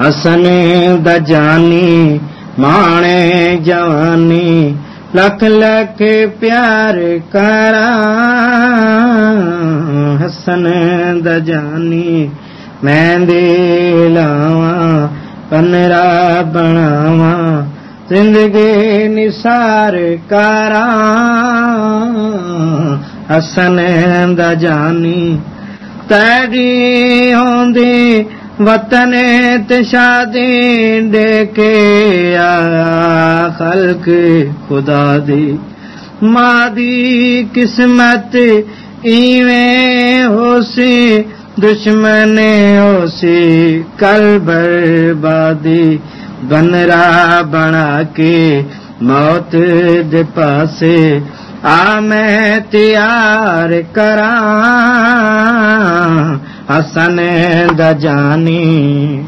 حسن دا جانی مانے جوانی لکھ لکھ پیار کرا حسن دا جانی میں لاواں پنرا بناواں زندگی نثار کرا حسن دا جانی تیری ہوندی وطن تشادی دے کے آیا خلق خدا دی۔ مادی قسمت ایویں ہو سی، دشمن ہو سی، کل بربادی۔ بنرا بنا کے موت دے پاسے۔ آ میں تیار کرا حسن دجانی